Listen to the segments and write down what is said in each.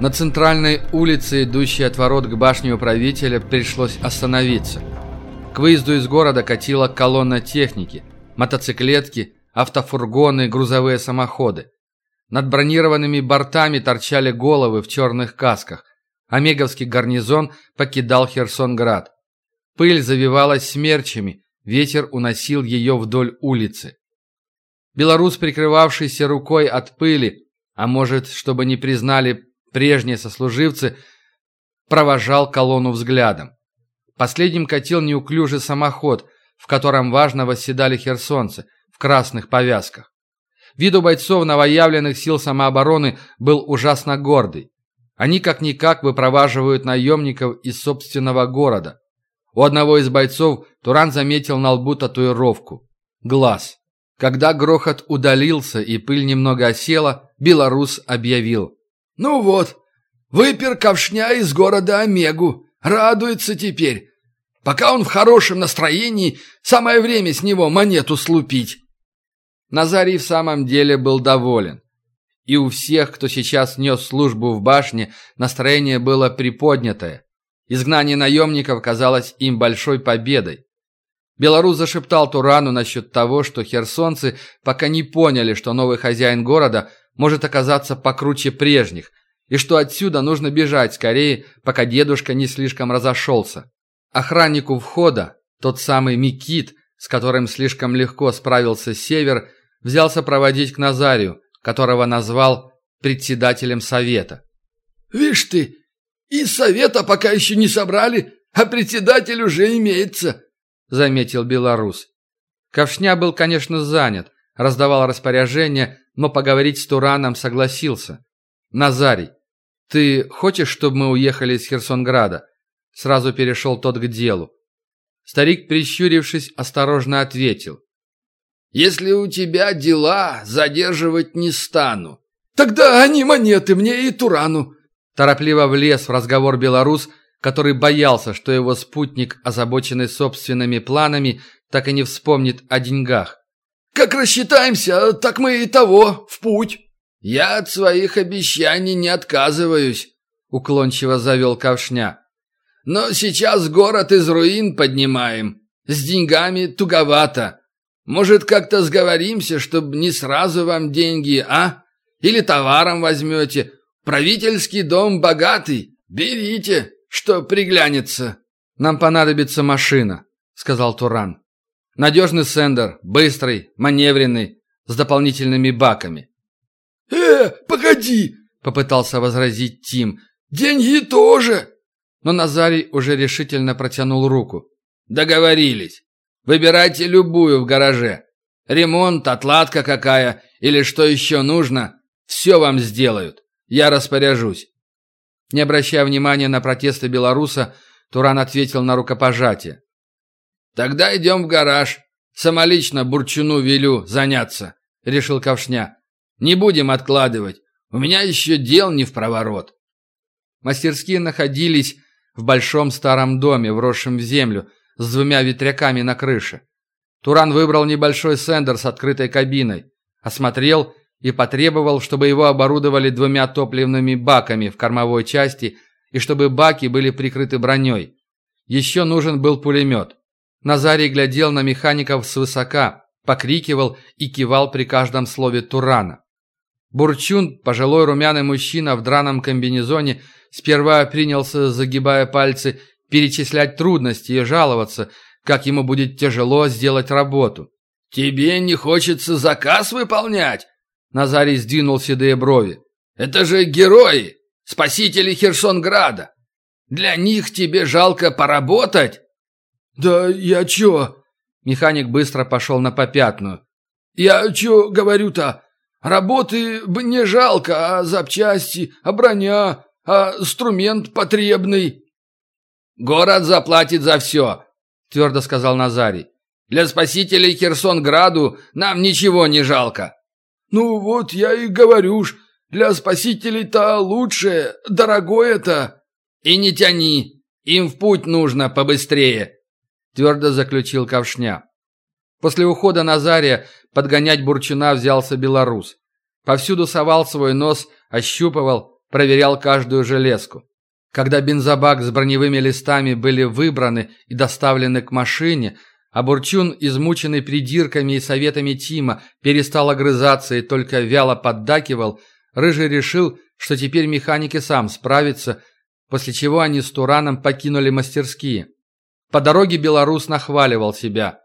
На центральной улице, идущей от ворот к башне управителя, пришлось остановиться. К выезду из города катила колонна техники, мотоциклетки, автофургоны, грузовые самоходы. Над бронированными бортами торчали головы в черных касках. Омеговский гарнизон покидал Херсонград. Пыль завивалась смерчами, ветер уносил ее вдоль улицы. Белорус, прикрывавшийся рукой от пыли, а может, чтобы не признали прежние сослуживцы, провожал колонну взглядом. Последним катил неуклюжий самоход, в котором важно восседали херсонцы в красных повязках. Вид у бойцов новоявленных сил самообороны был ужасно гордый. Они как-никак выпроваживают наемников из собственного города. У одного из бойцов Туран заметил на лбу татуировку. Глаз. Когда грохот удалился и пыль немного осела, белорус объявил. «Ну вот, выпер ковшня из города Омегу. Радуется теперь. Пока он в хорошем настроении, самое время с него монету слупить». Назарий в самом деле был доволен. И у всех, кто сейчас нес службу в башне, настроение было приподнятое. Изгнание наемников казалось им большой победой. Белорус зашептал Турану насчет того, что херсонцы пока не поняли, что новый хозяин города может оказаться покруче прежних, и что отсюда нужно бежать скорее, пока дедушка не слишком разошелся. Охраннику входа, тот самый Микит, с которым слишком легко справился Север, взялся проводить к Назарию, которого назвал председателем совета. «Вишь ты, и совета пока еще не собрали, а председатель уже имеется», заметил белорус. Ковшня был, конечно, занят, раздавал распоряжения, но поговорить с Тураном согласился. «Назарий, ты хочешь, чтобы мы уехали из Херсонграда?» Сразу перешел тот к делу. Старик, прищурившись, осторожно ответил. «Если у тебя дела, задерживать не стану. Тогда они монеты мне и Турану». Торопливо влез в разговор белорус, который боялся, что его спутник, озабоченный собственными планами, так и не вспомнит о деньгах. «Как рассчитаемся, так мы и того, в путь!» «Я от своих обещаний не отказываюсь», — уклончиво завел Ковшня. «Но сейчас город из руин поднимаем. С деньгами туговато. Может, как-то сговоримся, чтобы не сразу вам деньги, а? Или товаром возьмете. Правительский дом богатый. Берите» что приглянется. Нам понадобится машина, сказал Туран. Надежный сендер, быстрый, маневренный, с дополнительными баками. «Э, погоди!» — попытался возразить Тим. «Деньги тоже!» Но Назарий уже решительно протянул руку. «Договорились. Выбирайте любую в гараже. Ремонт, отладка какая или что еще нужно, все вам сделают. Я распоряжусь. Не обращая внимания на протесты белоруса, Туран ответил на рукопожатие. «Тогда идем в гараж. Самолично Бурчуну велю заняться», — решил Ковшня. «Не будем откладывать. У меня еще дел не в проворот». Мастерские находились в большом старом доме, вросшем в землю, с двумя ветряками на крыше. Туран выбрал небольшой сендер с открытой кабиной, осмотрел и потребовал, чтобы его оборудовали двумя топливными баками в кормовой части и чтобы баки были прикрыты броней. Еще нужен был пулемет. Назарий глядел на механиков свысока, покрикивал и кивал при каждом слове Турана. Бурчун, пожилой румяный мужчина в драном комбинезоне, сперва принялся, загибая пальцы, перечислять трудности и жаловаться, как ему будет тяжело сделать работу. «Тебе не хочется заказ выполнять?» Назарий сдвинул седые брови. «Это же герои! Спасители Херсонграда! Для них тебе жалко поработать?» «Да я чё?» Механик быстро пошел на попятную. «Я чё говорю-то? Работы бы не жалко, а запчасти, а броня, а инструмент потребный». «Город заплатит за все», — твердо сказал Назарий. «Для спасителей Херсонграду нам ничего не жалко». «Ну вот я и говорю ж, для спасителей-то лучше, дорогое-то». «И не тяни, им в путь нужно побыстрее», — твердо заключил Ковшня. После ухода Назария подгонять Бурчуна взялся белорус. Повсюду совал свой нос, ощупывал, проверял каждую железку. Когда бензобак с броневыми листами были выбраны и доставлены к машине, а Бурчун, измученный придирками и советами Тима, перестал огрызаться и только вяло поддакивал, Рыжий решил, что теперь механики сам справится, после чего они с Тураном покинули мастерские. По дороге белорус нахваливал себя.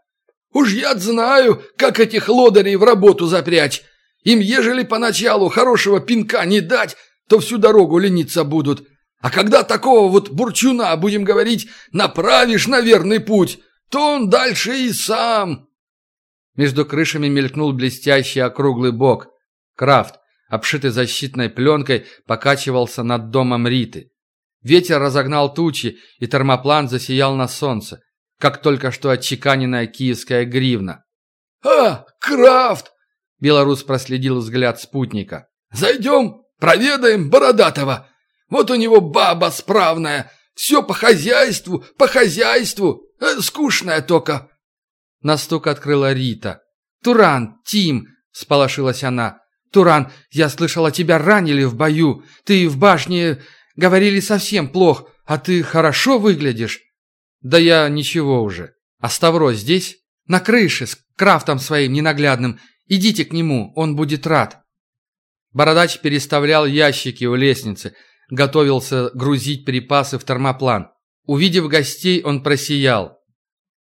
«Уж я знаю, как этих лодырей в работу запрячь. Им, ежели поначалу хорошего пинка не дать, то всю дорогу лениться будут. А когда такого вот бурчуна, будем говорить, направишь на верный путь, то он дальше и сам». Между крышами мелькнул блестящий округлый бок. Крафт, обшитый защитной пленкой, покачивался над домом Риты. Ветер разогнал тучи, и термоплан засиял на солнце, как только что отчеканенная киевская гривна. «А, Крафт!» – белорус проследил взгляд спутника. «Зайдем, проведаем Бородатого. Вот у него баба справная, все по хозяйству, по хозяйству, э, скучная только». На стук открыла Рита. «Туран, Тим!» – сполошилась она. «Туран, я слышала, тебя ранили в бою. Ты в башне... Говорили совсем плохо, а ты хорошо выглядишь». «Да я ничего уже. А Ставро здесь?» «На крыше, с крафтом своим ненаглядным. Идите к нему, он будет рад». Бородач переставлял ящики у лестницы, готовился грузить припасы в термоплан. Увидев гостей, он просиял.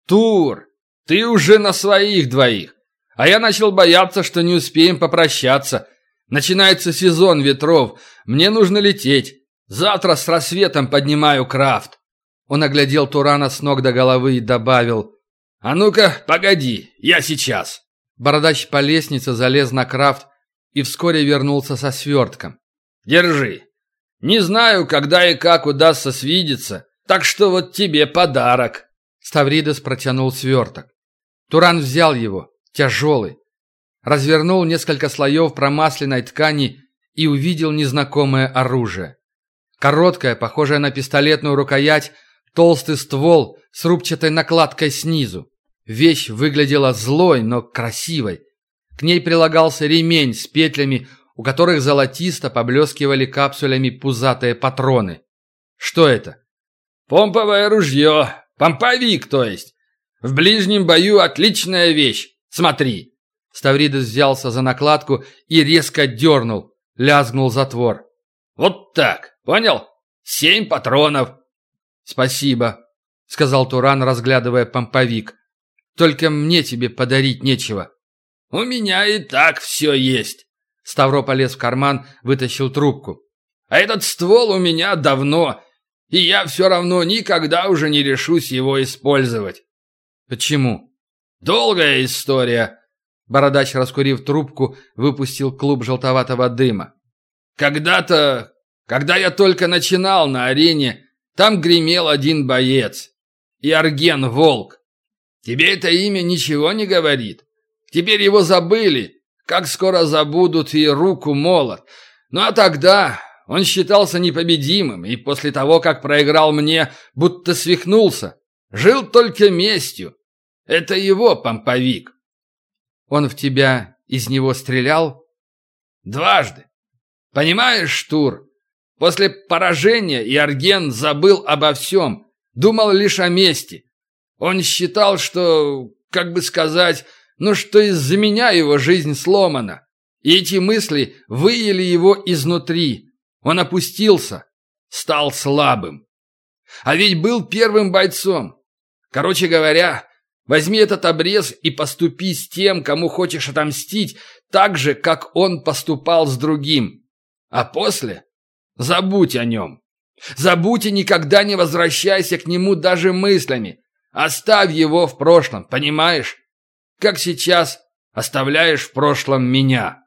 «Тур, ты уже на своих двоих. А я начал бояться, что не успеем попрощаться. Начинается сезон ветров. Мне нужно лететь. Завтра с рассветом поднимаю крафт. Он оглядел Турана с ног до головы и добавил. «А ну-ка, погоди, я сейчас». Бородач по лестнице залез на крафт и вскоре вернулся со свертком. «Держи. Не знаю, когда и как удастся свидеться, так что вот тебе подарок». Ставридес протянул сверток. Туран взял его, тяжелый. Развернул несколько слоев промасленной ткани и увидел незнакомое оружие. Короткое, похожее на пистолетную рукоять, толстый ствол с рубчатой накладкой снизу. Вещь выглядела злой, но красивой. К ней прилагался ремень с петлями, у которых золотисто поблескивали капсулями пузатые патроны. Что это? «Помповое ружье. Помповик, то есть. В ближнем бою отличная вещь. Смотри!» Ставридес взялся за накладку и резко дернул. Лязгнул затвор. «Вот так, понял? Семь патронов!» «Спасибо», — сказал Туран, разглядывая помповик. «Только мне тебе подарить нечего». «У меня и так все есть». Ставро полез в карман, вытащил трубку. «А этот ствол у меня давно, и я все равно никогда уже не решусь его использовать». «Почему?» «Долгая история». Бородач, раскурив трубку, выпустил клуб желтоватого дыма. «Когда-то, когда я только начинал на арене, там гремел один боец. Иорген Волк. Тебе это имя ничего не говорит? Теперь его забыли, как скоро забудут и руку молот. Ну а тогда он считался непобедимым, и после того, как проиграл мне, будто свихнулся. Жил только местью. Это его помповик. Он в тебя из него стрелял? Дважды. Понимаешь, Штур, после поражения Иорген забыл обо всем, думал лишь о мести. Он считал, что, как бы сказать, ну что из-за меня его жизнь сломана. И эти мысли выели его изнутри. Он опустился, стал слабым. А ведь был первым бойцом. Короче говоря, возьми этот обрез и поступи с тем, кому хочешь отомстить, так же, как он поступал с другим. А после забудь о нем. Забудь и никогда не возвращайся к нему даже мыслями. Оставь его в прошлом, понимаешь? как сейчас оставляешь в прошлом меня.